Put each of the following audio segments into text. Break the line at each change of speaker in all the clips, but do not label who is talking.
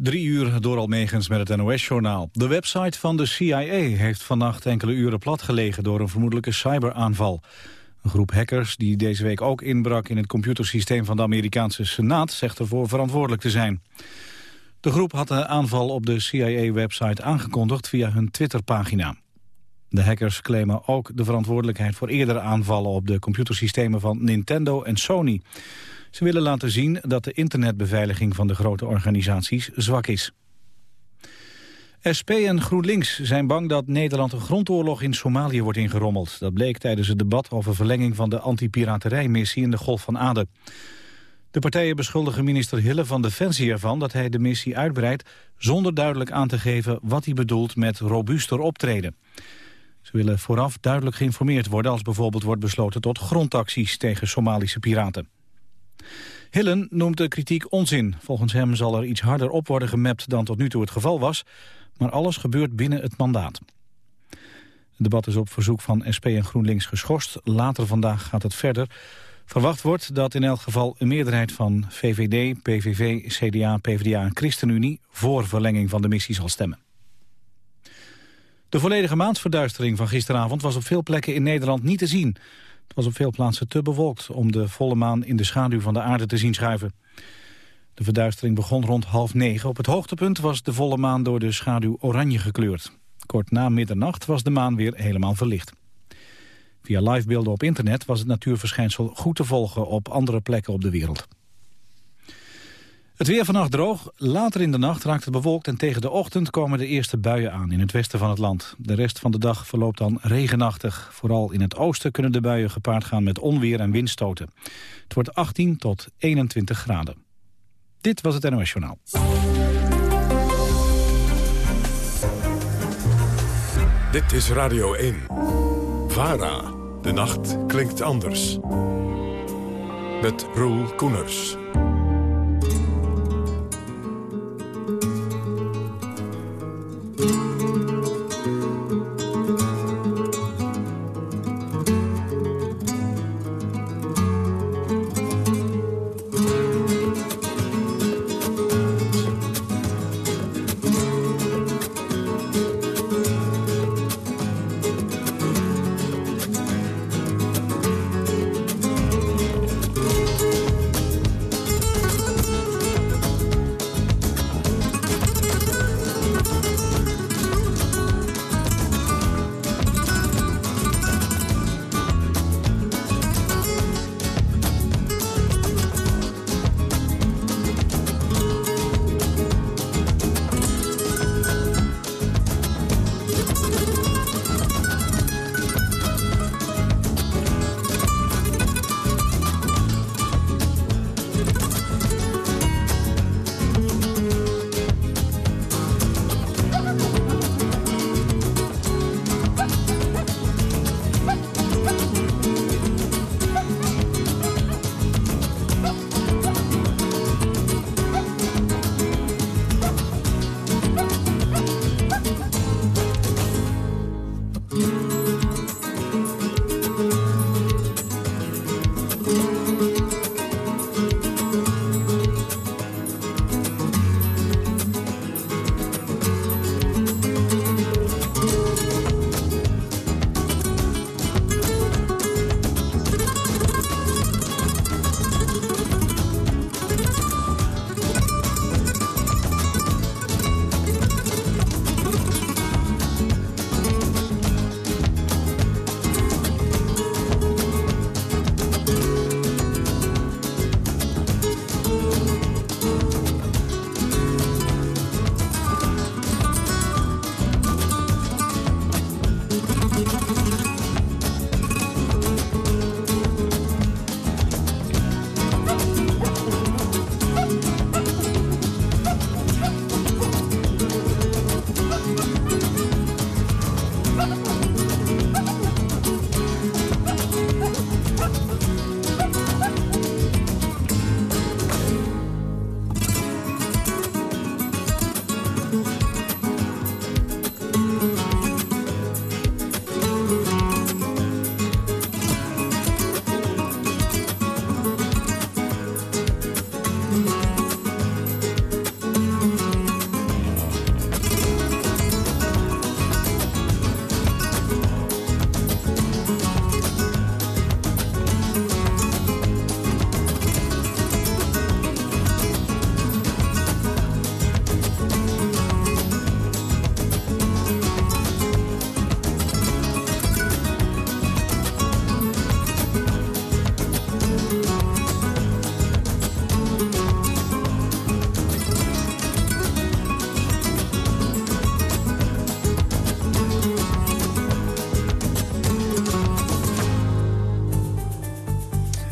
Drie uur door Almegens met het NOS-journaal. De website van de CIA heeft vannacht enkele uren platgelegen... door een vermoedelijke cyberaanval. Een groep hackers die deze week ook inbrak in het computersysteem van de Amerikaanse Senaat... zegt ervoor verantwoordelijk te zijn. De groep had de aanval op de CIA-website aangekondigd via hun Twitterpagina. De hackers claimen ook de verantwoordelijkheid voor eerdere aanvallen... op de computersystemen van Nintendo en Sony... Ze willen laten zien dat de internetbeveiliging van de grote organisaties zwak is. SP en GroenLinks zijn bang dat Nederland een grondoorlog in Somalië wordt ingerommeld. Dat bleek tijdens het debat over verlenging van de anti-piraterijmissie in de Golf van Aden. De partijen beschuldigen minister Hille van Defensie ervan dat hij de missie uitbreidt zonder duidelijk aan te geven wat hij bedoelt met robuuster optreden. Ze willen vooraf duidelijk geïnformeerd worden als bijvoorbeeld wordt besloten tot grondacties tegen Somalische piraten. Hillen noemt de kritiek onzin. Volgens hem zal er iets harder op worden gemapt dan tot nu toe het geval was. Maar alles gebeurt binnen het mandaat. Het debat is op verzoek van SP en GroenLinks geschorst. Later vandaag gaat het verder. Verwacht wordt dat in elk geval een meerderheid van VVD, PVV, CDA, PvdA en ChristenUnie... voor verlenging van de missie zal stemmen. De volledige maansverduistering van gisteravond was op veel plekken in Nederland niet te zien. Het was op veel plaatsen te bewolkt om de volle maan in de schaduw van de aarde te zien schuiven. De verduistering begon rond half negen. Op het hoogtepunt was de volle maan door de schaduw oranje gekleurd. Kort na middernacht was de maan weer helemaal verlicht. Via livebeelden op internet was het natuurverschijnsel goed te volgen op andere plekken op de wereld. Het weer vannacht droog. Later in de nacht raakt het bewolkt en tegen de ochtend komen de eerste buien aan in het westen van het land. De rest van de dag verloopt dan regenachtig. Vooral in het oosten kunnen de buien gepaard gaan met onweer en windstoten. Het wordt 18 tot 21 graden. Dit was het NOS Journaal.
Dit is Radio 1. VARA. De nacht klinkt anders. Met Roel Koeners.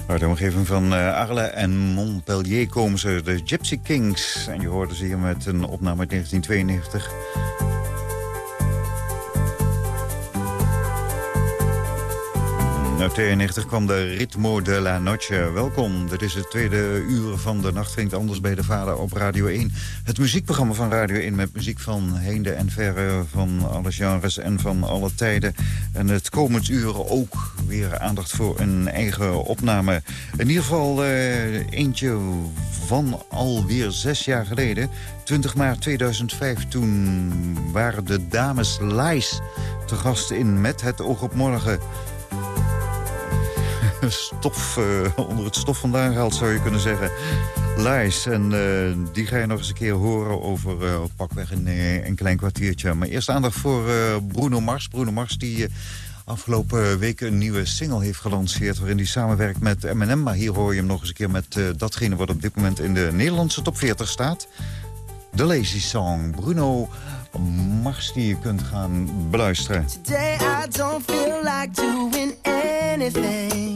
Uit de omgeving van uh, Arles en Montpellier komen ze, de Gypsy Kings. En je hoorde ze hier met een opname uit 1992. 1992 kwam de Ritmo de la Noche. Welkom, dit is het tweede uur van de nacht klinkt anders bij de vader op Radio 1. Het muziekprogramma van Radio 1 met muziek van heinde en verre... van alle genres en van alle tijden. En het komend uur ook weer aandacht voor een eigen opname. In ieder geval uh, eentje van alweer zes jaar geleden. 20 maart 2005, toen waren de dames Lies te gast in Met het oog op morgen stof, uh, onder het stof vandaan gehaald, zou je kunnen zeggen. Lies, en uh, die ga je nog eens een keer horen over uh, pakweg een, een klein kwartiertje. Maar eerst aandacht voor Bruno Mars. Bruno Mars die afgelopen week een nieuwe single heeft gelanceerd... waarin hij samenwerkt met Eminem. Maar hier hoor je hem nog eens een keer met datgene wat op dit moment in de Nederlandse top 40 staat. De Lazy Song. Bruno Mars die je kunt gaan beluisteren. Today I don't feel like doing anything.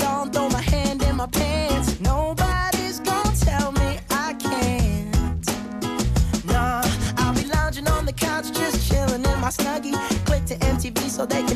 so they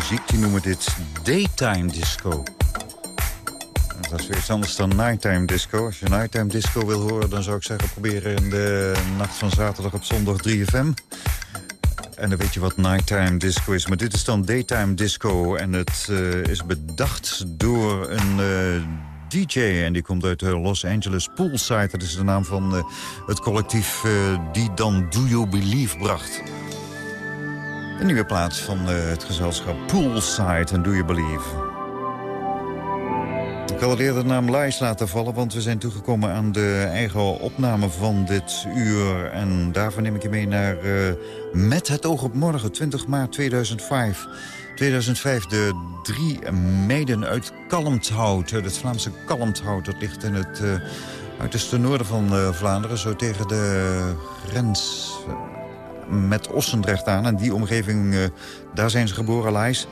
muziek die noemen dit daytime disco. Dat is weer iets anders dan nighttime disco. Als je nighttime disco wil horen, dan zou ik zeggen... proberen in de nacht van zaterdag op zondag 3FM. En dan weet je wat nighttime disco is. Maar dit is dan daytime disco. En het uh, is bedacht door een uh, DJ. En die komt uit uh, Los Angeles Poolside. Dat is de naam van het collectief die dan Do You Believe bracht. Een nieuwe plaats van uh, het gezelschap Poolside en Do You Believe. Ik had eerder de naam Lies laten vallen, want we zijn toegekomen aan de eigen opname van dit uur. En daarvoor neem ik je mee naar uh, Met het oog op morgen, 20 maart 2005. 2005, de drie meiden uit Kalmthout, het Vlaamse Kalmthout. Dat ligt in het uh, uiterste noorden van Vlaanderen, zo tegen de grens met Ossendrecht aan. En die omgeving, uh, daar zijn ze geboren, Lais.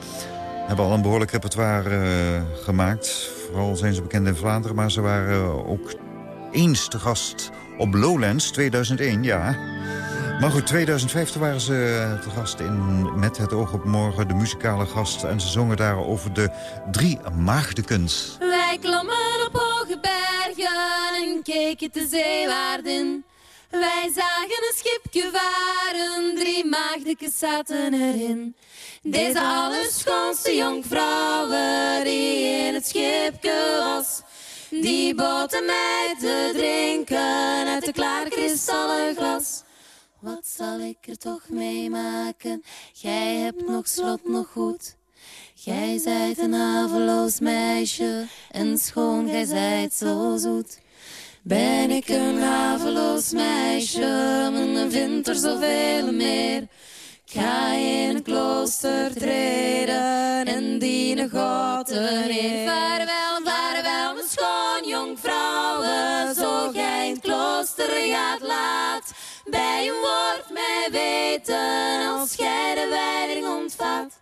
Hebben al een behoorlijk repertoire uh, gemaakt. Vooral zijn ze bekend in Vlaanderen, maar ze waren ook eens te gast op Lowlands 2001, ja. Maar goed, 2005 waren ze te gast in Met het oog op morgen, de muzikale gast. En ze zongen daar over de drie maagdekens.
Wij klommen op hoge bergen en keken de zeewaarden. Wij zagen een schipje varen, drie maagdekes zaten erin. Deze allerschoonste jonkvrouwen die in het schipje was. Die boten mij te drinken uit de klaarkristallen glas. Wat zal ik er toch meemaken? Gij hebt nog slot nog goed. Gij zijt een haveloos meisje en schoon, gij zijt zo zoet. Ben ik een haveloos meisje, men vindt er zoveel meer. Ik ga in een klooster treden en dienen God erin. Vaarwel, vaarwel, mijn schoon jonkvrouwen, zo gij het klooster gaat laat. Bij een woord mij weten, als gij de wijding ontvat.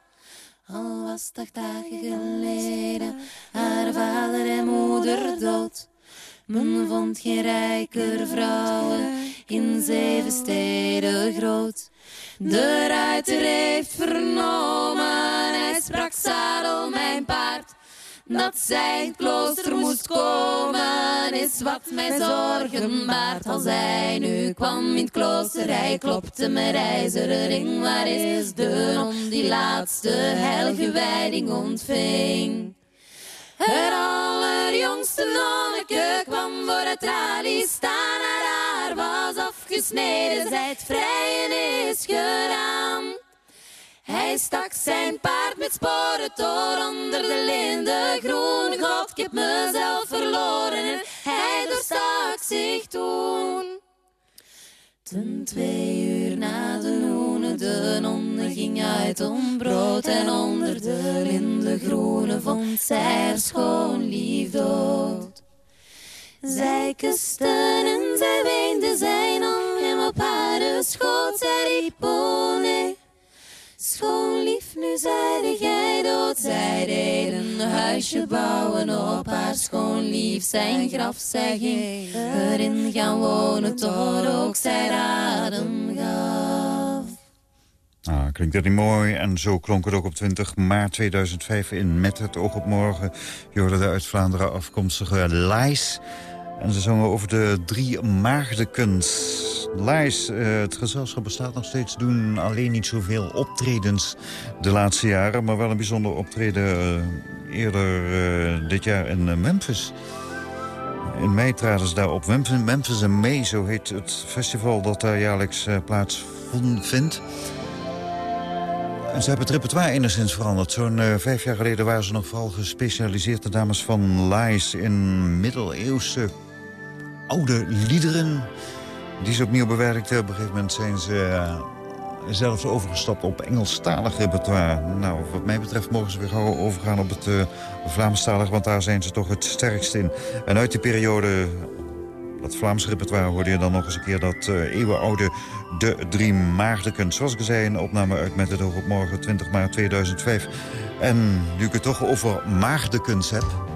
Al was het acht dagen geleden, haar vader en moeder dood. Men vond geen rijker vrouwen in zeven steden groot. De ruiter heeft vernomen, hij sprak zadel mijn paard. Dat zij het klooster moest komen, is wat mij zorgen baart. Als hij nu kwam in het klooster, hij klopte mijn ijzeren ring. Waar is de non die laatste heilige wijding ontving? Allerjongste nonneke kwam voor het staan. Haar haar was afgesneden, zij het vrijen is gedaan. Hij stak zijn paard met sporen door onder de linde groen. God, ik heb mezelf verloren en hij doorstak zich toen. Ten twee uur na de noene, de nonne ging uit om brood en onder de linde groene vond zij haar schoon lief dood. Zij kusten en zij weende zijn om hem op haar schoot, zij riep oh. Schoon lief, nu zeide gij dood, zij deed een huisje bouwen op haar schoon lief. Zijn graf, zij ging erin gaan wonen, tot ook zij adem.
Ah, klinkt dat niet mooi? En zo klonk het ook op 20 maart 2005 in Met het oog op morgen. Je hoorde de uit Vlaanderen afkomstige Lies. En ze zongen over de drie maagdekens. Lies, uh, het gezelschap bestaat nog steeds, doen alleen niet zoveel optredens de laatste jaren. Maar wel een bijzonder optreden uh, eerder uh, dit jaar in Memphis. In mei traden ze daar op. Memphis, Memphis en May, zo heet het festival dat daar jaarlijks plaatsvindt. Ze hebben het repertoire enigszins veranderd. Zo'n uh, vijf jaar geleden waren ze nog vooral gespecialiseerd... de dames van Lies in middeleeuwse oude liederen. Die ze opnieuw bewerkten. Op een gegeven moment zijn ze uh, zelfs overgestapt op Engelstalig repertoire. Nou, wat mij betreft mogen ze weer overgaan op het uh, Vlaamstalig... want daar zijn ze toch het sterkst in. En uit die periode dat Vlaamse repertoire hoorde je dan nog eens een keer... dat uh, eeuwenoude De Drie Maagdekens. Zoals ik zei, een opname uit Met het oog op morgen, 20 maart 2005. En nu ik het toch over maagdekens heb...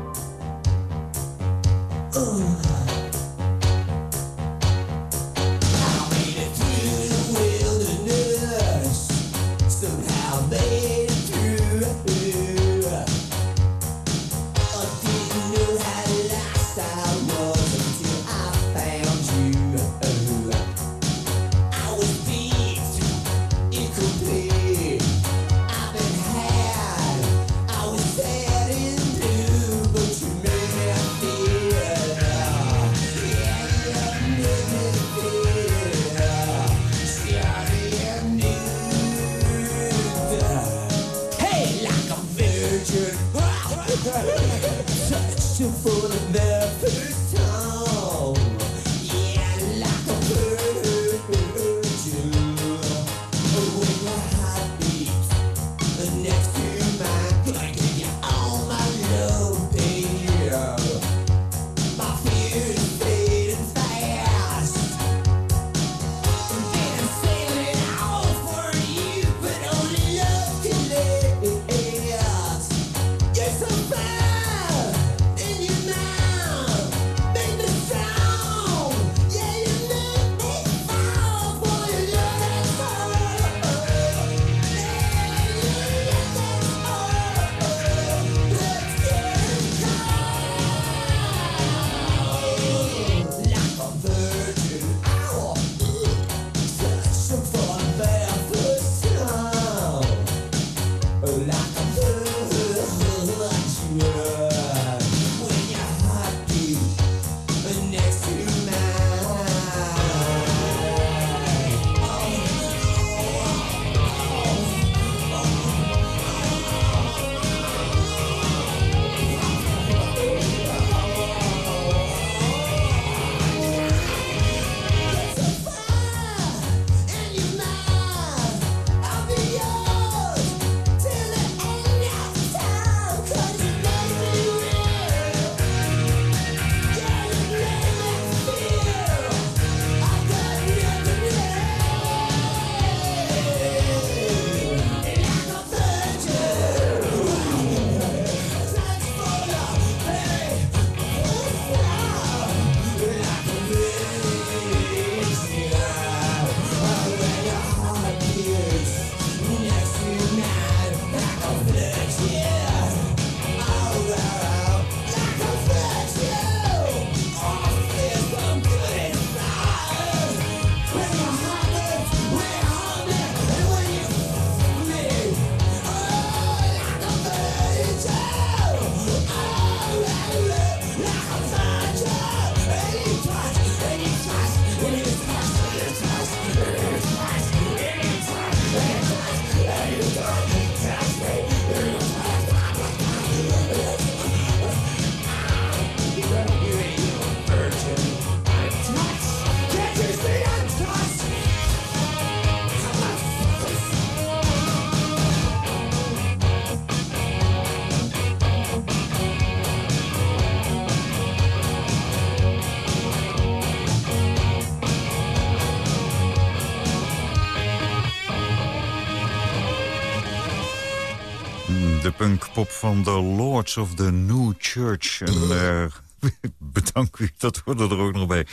de punkpop van The Lords of the New Church. En uh, bedankt u, dat hoorde er ook nog bij.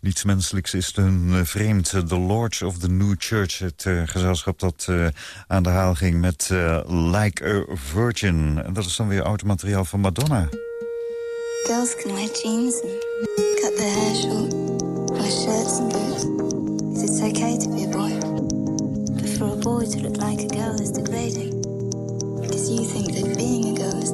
Niets menselijks is een uh, vreemd. The Lords of the New Church, het uh, gezelschap dat uh, aan de haal ging met Like a Virgin. En dat is dan weer oud materiaal van Madonna. Girls can wear jeans and cut their hair short. Wear shirts and boots. It's okay to be a boy. But for a boy to look like a girl is degrading. You think that being a girl is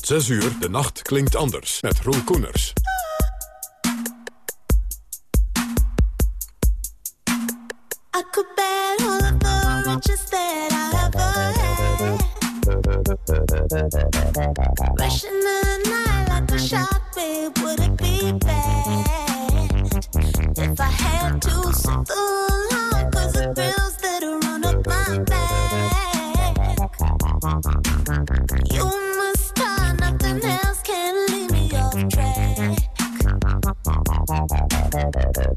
Tot 6 uur, de nacht klinkt anders. Met Roel Koeners.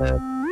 episode.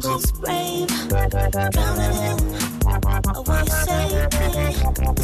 Just brave, drowning in a way you saved me.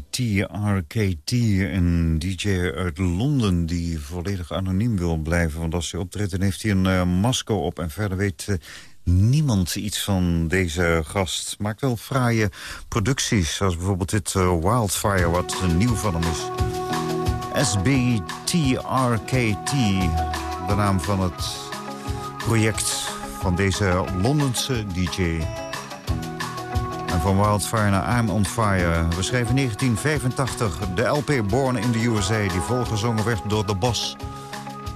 SBTRKT, een DJ uit Londen die volledig anoniem wil blijven. Want als hij optreedt, dan heeft hij een uh, masker op. En verder weet uh, niemand iets van deze gast. Maakt wel fraaie producties, zoals bijvoorbeeld dit uh, Wildfire, wat nieuw van hem is. SBTRKT, de naam van het project van deze Londense DJ. En van Wildfire naar I'm on Fire. We schreven 1985 de LP Born in the USA... die volgezongen werd door de Bos.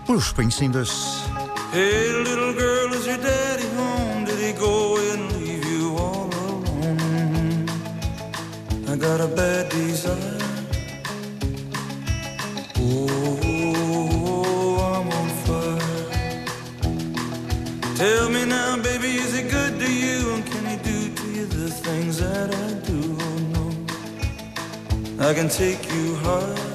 Bruce Springsteen dus.
Hey little girl, is your daddy home? Did he go and leave you all alone? I got a bad desire. Oh, I'm on fire. Tell me now, baby, is he good to you? Things that I do? Oh, no. I can take you high.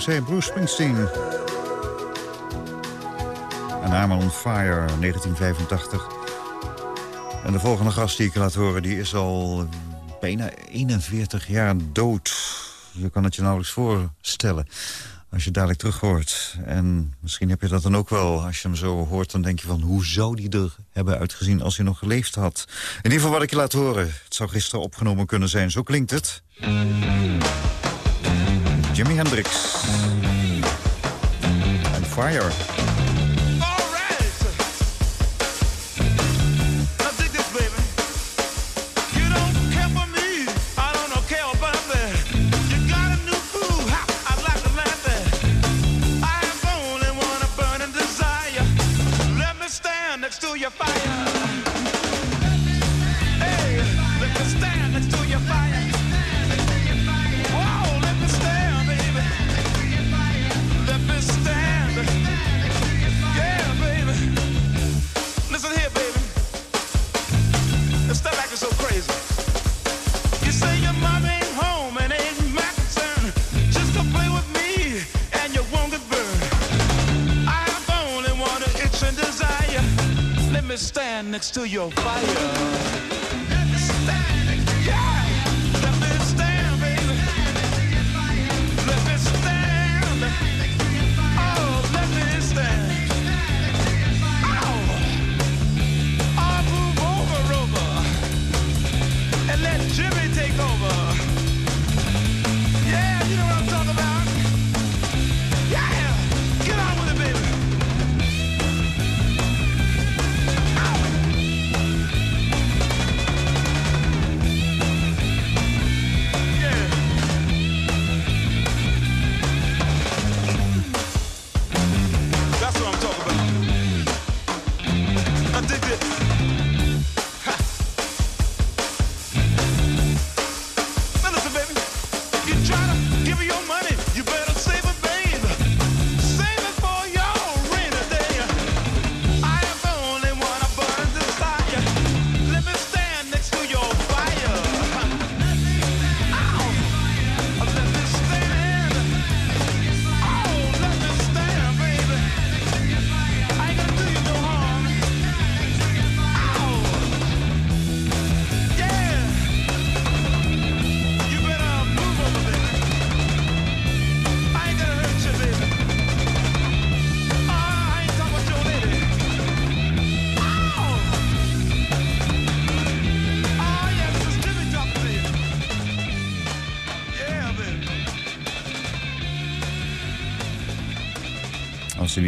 USA, Bruce Springsteen. En I'm on Fire, 1985. En de volgende gast die ik laat horen, die is al bijna 41 jaar dood. Je kan het je nauwelijks voorstellen als je dadelijk terug hoort. En misschien heb je dat dan ook wel. Als je hem zo hoort, dan denk je van... hoe zou die er hebben uitgezien als hij nog geleefd had? In ieder geval wat ik je laat horen. Het zou gisteren opgenomen kunnen zijn. Zo klinkt het. Jimi Hendrix. En Fire.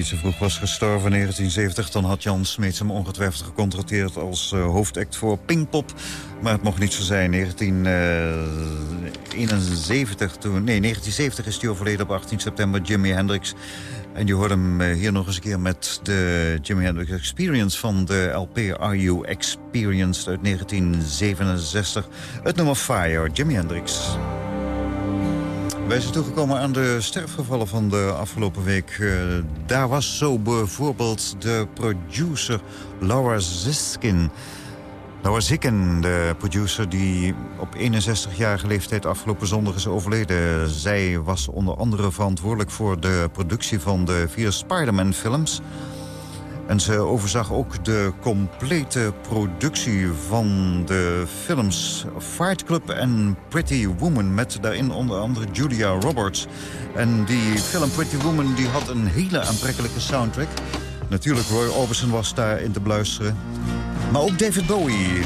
Niet zo vroeg was gestorven in 1970... dan had Jan Smeets hem ongetwijfeld gecontrateerd als eh, hoofdact voor Pinkpop. Maar het mocht niet zo zijn. 1971, toen, nee, 1970 is hij overleden op 18 september, Jimi Hendrix. En je hoort hem eh, hier nog eens een keer met de Jimi Hendrix Experience... van de LP Are You Experienced uit 1967. Het nummer Fire, Jimi Hendrix. Wij zijn toegekomen aan de sterfgevallen van de afgelopen week. Eh, daar was zo bijvoorbeeld de producer Laura Ziskin. Laura Zikken, de producer die op 61-jarige leeftijd afgelopen zondag is overleden. Zij was onder andere verantwoordelijk voor de productie van de vier Spider-Man-films... En ze overzag ook de complete productie van de films Fight Club en Pretty Woman... met daarin onder andere Julia Roberts. En die film Pretty Woman die had een hele aantrekkelijke soundtrack. Natuurlijk, Roy Orbison was daarin te beluisteren. Maar ook David Bowie.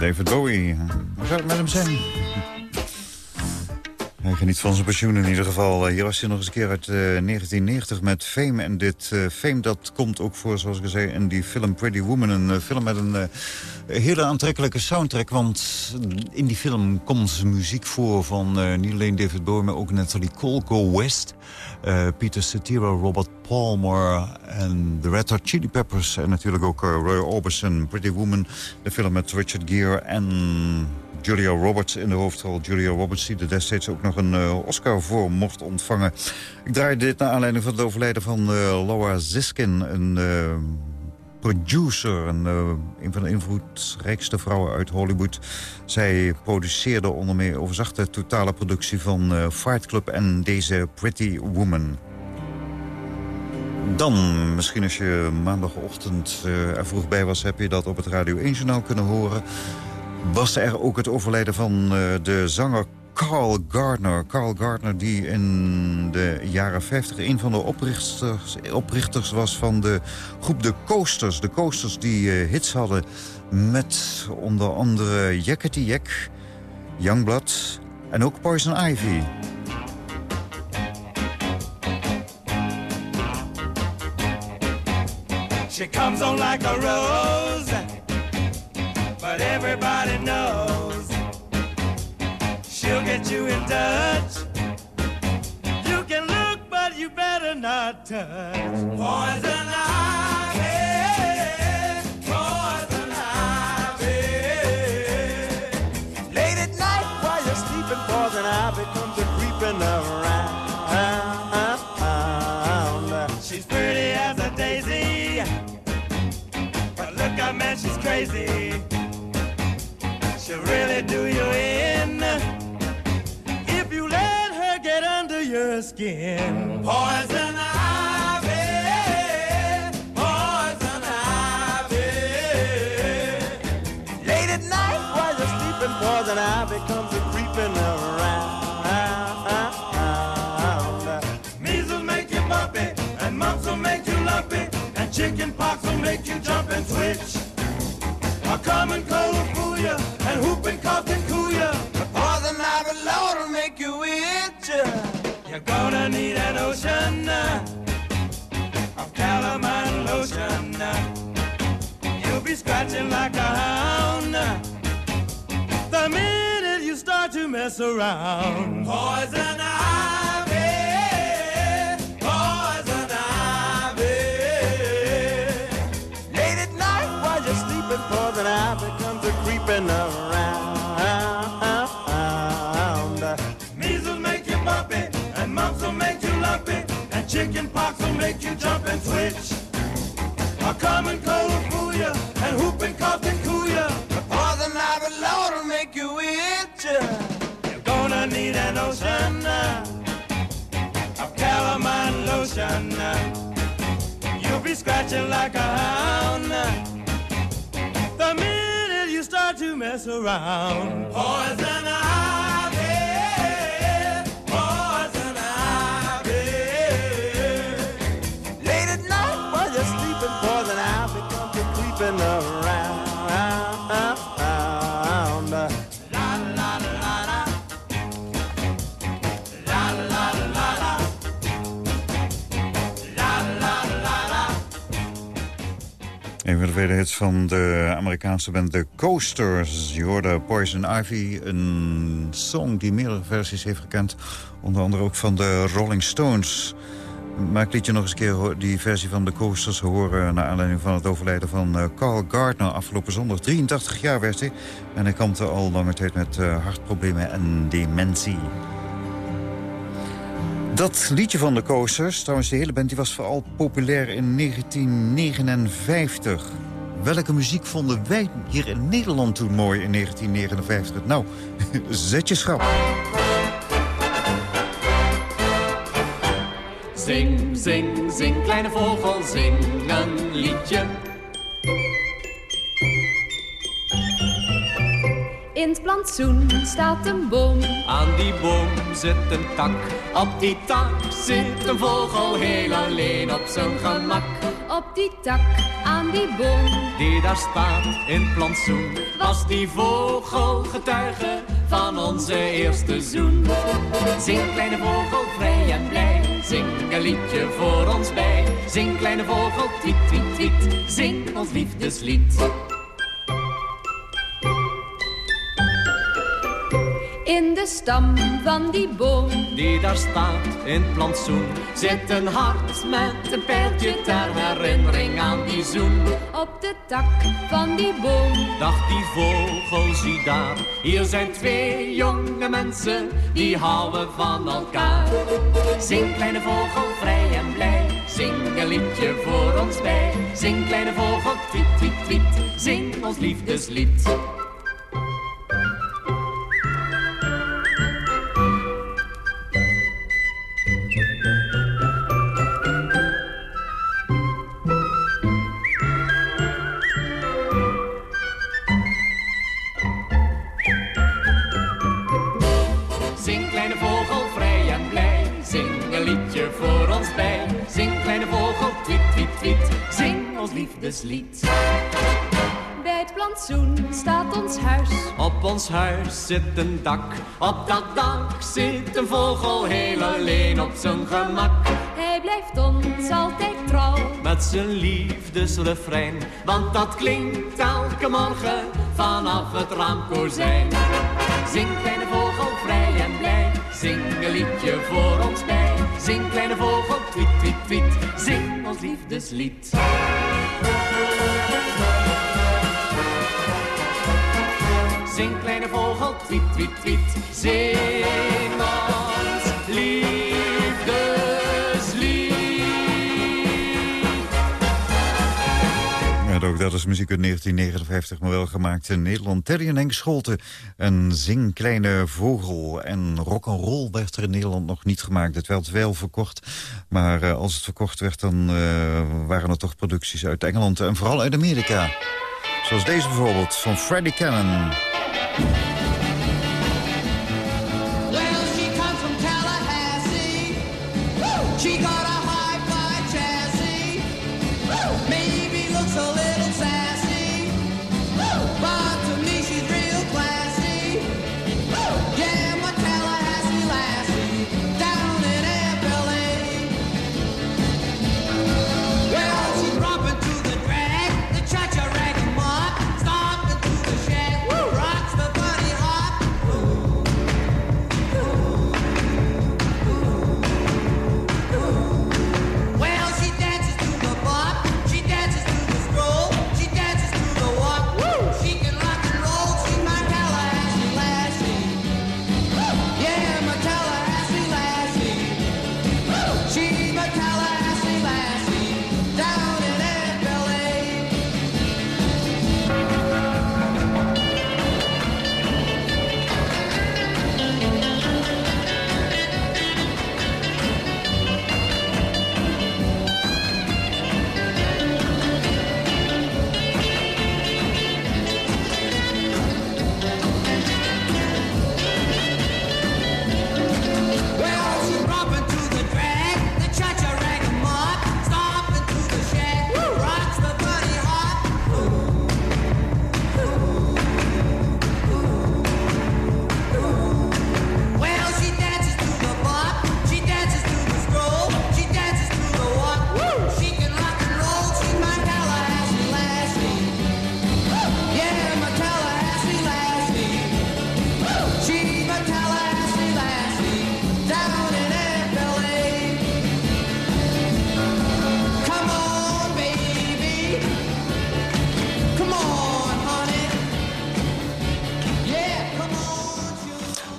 David Bowie. Hoe zou het met hem zijn? Hij geniet van zijn pensioen in ieder geval. Eh, Hier was hij nog eens een keer uit eh, 1990 met Fame. En dit eh, Fame dat komt ook voor, zoals ik zei, in die film Pretty Woman. Een eh, film met een eh, hele aantrekkelijke soundtrack. Want in die film komt muziek voor van eh, niet alleen David Bowie... maar ook Natalie Cole, Go West, eh, Peter Cetera, Robert Palmer... en de Red Hot Chili Peppers. En natuurlijk ook eh, Roy Orbison, Pretty Woman. De film met Richard Gere en Julia Roberts in de hoofdrol. Julia Roberts die er destijds ook nog een eh, Oscar voor mocht ontvangen. Ik draai dit naar aanleiding van het overlijden van eh, Laura Ziskin... een eh, producer, een, een van de invloedrijkste vrouwen uit Hollywood. Zij produceerde onder meer overzag de totale productie van Fight Club en deze Pretty Woman. Dan, misschien als je maandagochtend er vroeg bij was... heb je dat op het Radio 1-journaal kunnen horen. Was er ook het overlijden van eh, de zanger Carl Gardner. Carl Gardner die in de jaren 50 een van de oprichters, oprichters was van de groep De Coasters. De Coasters die uh, hits hadden met onder andere Yakety Yak, Youngblood en ook Poison Ivy.
She comes on like a rose, but everybody knows she'll get you in touch. You can look, but you better not touch. Poison ivy, poison ivy. Late at night while you're sleeping, poison ivy comes a creeping around. She's pretty as a daisy, but look out, man, she's crazy. Skin. Poison ivy, poison ivy. Late at night while you're sleeping, poison ivy comes a creeping around. Measles make you bumpy, and mumps will make you lumpy, and chicken pox will make you jump and twitch. A common cold will fool you, and whooping cough can You're gonna need an ocean uh, of calamine lotion. uh. You'll be scratching like a hound uh, the minute you start to mess around. Poison ivy, chicken pox will make you jump and twitch. A common cold will fool you, and whooping cough can cool you. But poison ivy, Lord, will make you itch. You're gonna need an ocean uh, of calamine lotion. uh. You'll be scratching like a hound uh, the minute you start to mess around. Poison ivy, creeping around. La la la la. La la la la. La la la la.
Een van de vele hits van de Amerikaanse band The Coasters. Je hoorde Poison Ivy, een song die meerdere versies heeft gekend. Onder andere ook van de Rolling Stones. Maar ik liet je nog eens een keer die versie van The Coasters horen... naar aanleiding van het overlijden van eh, Carl Gardner afgelopen zondag. 83 jaar werd hij. En hij kampte al lange tijd met eh, hartproblemen en dementie. Dat liedje van de Coasters, trouwens de hele band... die was vooral populair in 1959. Welke muziek vonden wij hier in Nederland toen mooi in 1959? Nou, zet je schrap.
Zing, zing, zing, kleine vogel, zing een liedje.
In het plantsoen staat een boom.
Aan die boom zit een tak. Op die tak zit een vogel heel alleen op zijn gemak.
Op die tak aan die boom.
Die daar staat in het plantsoen. Was die vogel getuige van onze eerste zoen. Zing kleine vogel vrij en blij. Zing een liedje voor ons bij. Zing kleine vogel tweet, tweet, tweet. Zing ons liefdeslied.
In de stam van die boom.
Die daar staat in het plantsoen. Zit een hart met een pijltje ter herinnering aan die zoen.
Op de tak van die boom.
Dacht die vogel, zie daar. Hier zijn twee jonge mensen, die houden van elkaar. Zing kleine vogel, vrij en blij. Zing een liedje voor ons bij. Zing kleine vogel, tweet, tweet, tweet. Zing ons liefdeslied.
Huis
zit een dak. Op dat dak zit een vogel heel alleen op zijn gemak.
Hij blijft ons altijd trouw.
Met zijn liefdesrefrein. Want dat klinkt elke morgen vanaf het raamkozijn. Zing kleine vogel vrij en blij. Zing een liedje voor ons bij. Zing kleine vogel, tweet, tweet, tweet. Zing ons liefdeslied. Zing kleine vogel, tweet, tweet, tweet. Zing ons liefdeslied.
Ja, ook dat is muziek uit 1959, maar wel gemaakt in Nederland. Terry en Henk Scholten, een zing kleine vogel. En rock'n'roll werd er in Nederland nog niet gemaakt. Het werd wel verkocht, maar eh, als het verkocht werd... dan eh, waren er toch producties uit Engeland en vooral uit Amerika. Zoals deze bijvoorbeeld, van Freddie Cannon.
Bye.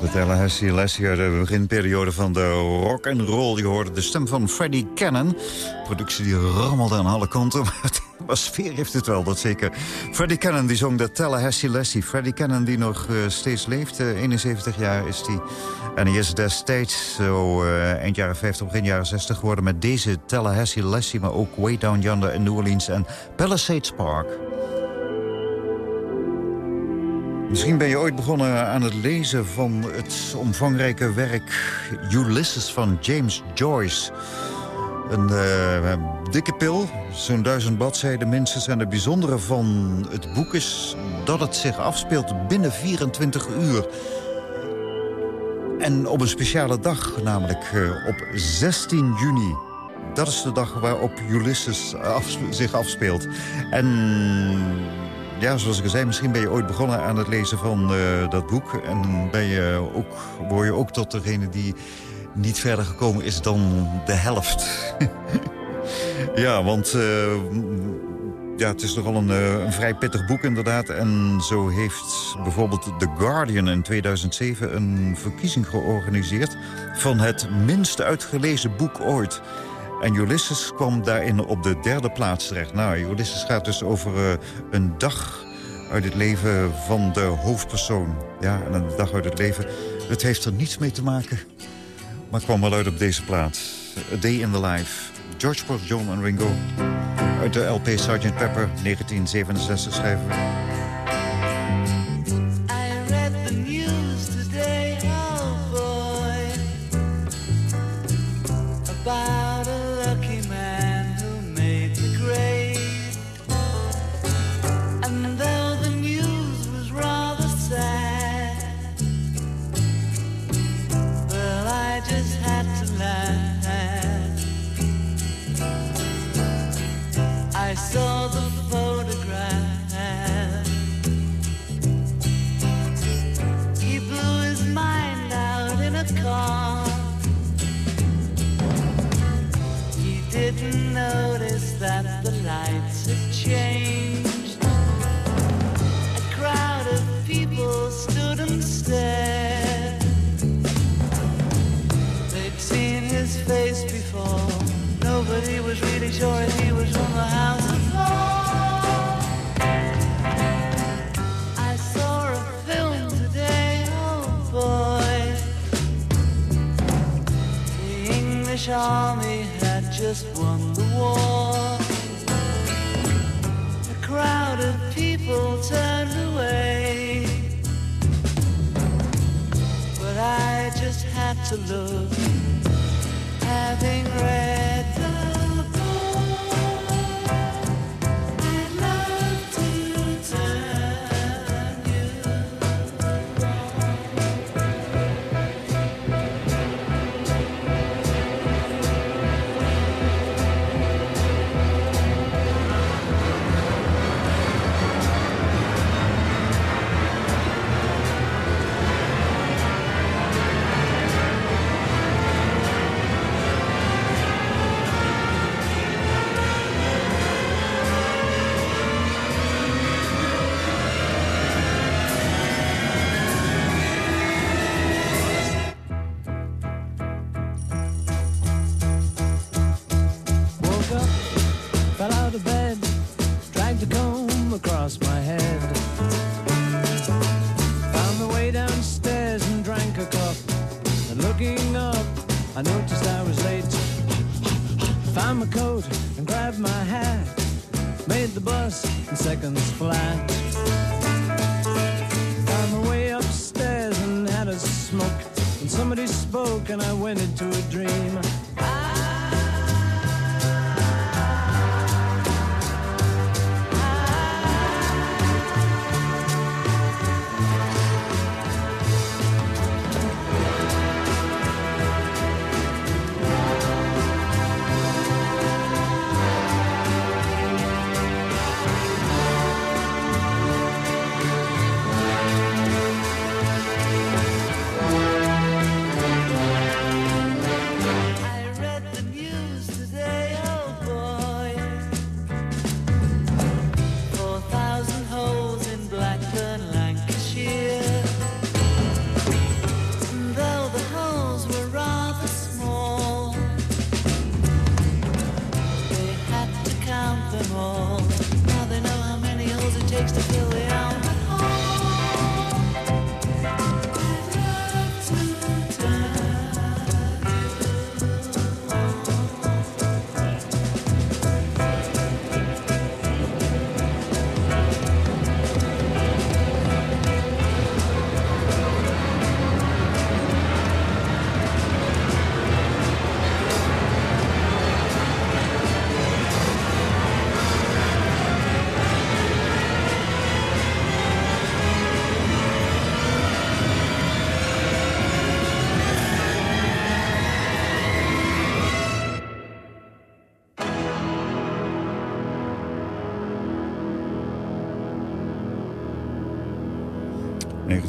De Tallahassee Lassie de beginperiode van de rock and roll. Je hoorde de stem van Freddie Cannon. Productie die rammelde aan alle kanten, maar sfeer heeft het wel, dat zeker. Freddie Cannon die zong de Tallahassee Lassie. Freddie Cannon die nog eh, steeds leeft, eh, 71 jaar is hij. En hij is destijds, zo eh, eind jaren 50, begin jaren 60 geworden... met deze Tallahassee Lassie, maar ook Way Down Yonder in New Orleans en Palisades Park. Misschien ben je ooit begonnen aan het lezen van het omvangrijke werk Ulysses van James Joyce. Een eh, dikke pil, zo'n duizend bladzijden minstens. En het bijzondere van het boek is dat het zich afspeelt binnen 24 uur. En op een speciale dag, namelijk eh, op 16 juni. Dat is de dag waarop Ulysses zich afspeelt. En ja, zoals ik al zei, misschien ben je ooit begonnen aan het lezen van eh, dat boek. En ben je ook, behoor je ook tot degene die niet verder gekomen is dan de helft. ja, want eh, ja, het is nogal een, eh, een vrij pittig boek inderdaad. En zo heeft bijvoorbeeld The Guardian in 2007 een verkiezing georganiseerd... van het minst uitgelezen boek ooit. En Ulysses kwam daarin op de derde plaats terecht. Nou, Ulysses gaat dus over eh, een dag uit het leven van de hoofdpersoon. Ja, en een dag uit het leven. Het heeft er niets mee te maken, maar kwam wel uit op deze plaats. A Day in the Life. George Paul, John en Ringo. Uit de LP Sgt. Pepper, 1967 schrijven we.
And I
went into a dream.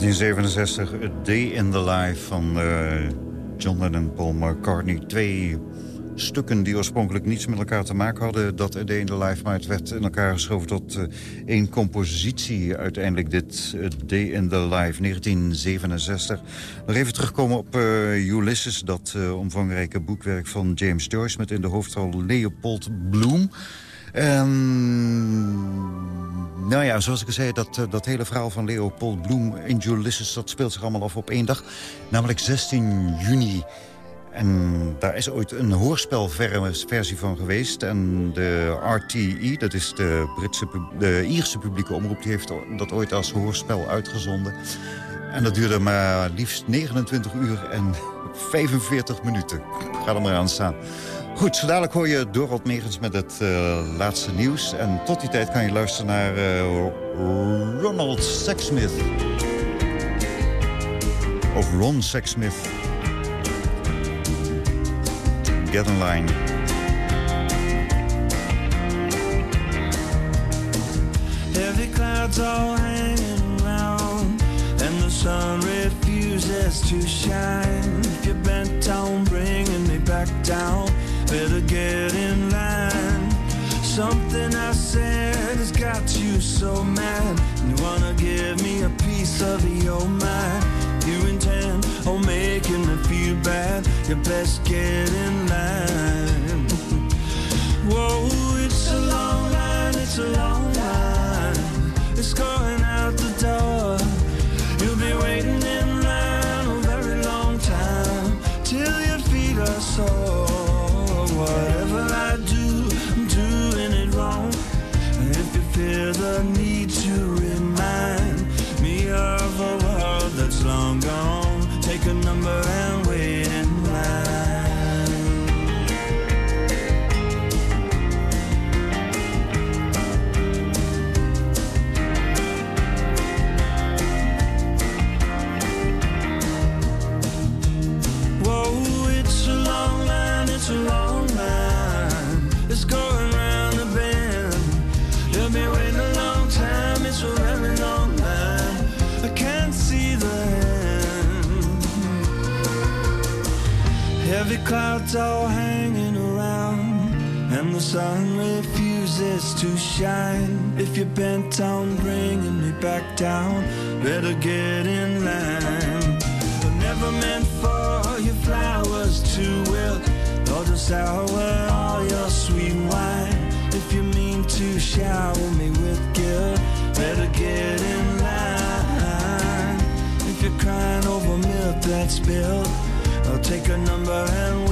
...1967, A Day in the Life van eh, John en Paul McCartney. Twee stukken die oorspronkelijk niets met elkaar te maken hadden... dat A Day in the Life, maar het werd in elkaar geschoven tot eh, één compositie. Uiteindelijk dit A Day in the Life, 1967. Nog even terugkomen op eh, Ulysses, dat omvangrijke boekwerk van James Joyce... met in de hoofdrol Leopold Bloem... En, nou ja, zoals ik al zei, dat, eh, dat hele verhaal van Leopold Bloem in Ulysses... dat speelt zich allemaal af op één dag, namelijk 16 juni. En daar is ooit een hoorspelversie van geweest. En de RTE, dat is de, Britse, de Ierse publieke omroep... die heeft dat ooit als hoorspel uitgezonden. En dat duurde maar liefst 29 uur en 45 minuten. Ga er maar aan staan. Goed, zo dadelijk hoor je Dorot Megens met het eh, laatste nieuws. En tot die tijd kan je luisteren naar eh, Ronald Sexsmith. Of Ron Sexsmith. Get in line.
clouds all hanging around, and the sun refuses to shine. If you're bent on bringing me back down, better get in line. Something I said has got you so mad. You wanna give me a piece of your mind. You intend on making me feel bad. You best get in line. Sun refuses to shine. If you're bent on bringing me back down, better get in line. Were never meant for your flowers to wilt or to sour all your sweet wine. If you mean to shower me with guilt, better get in line. If you're crying over milk that's spilled, I'll take a number and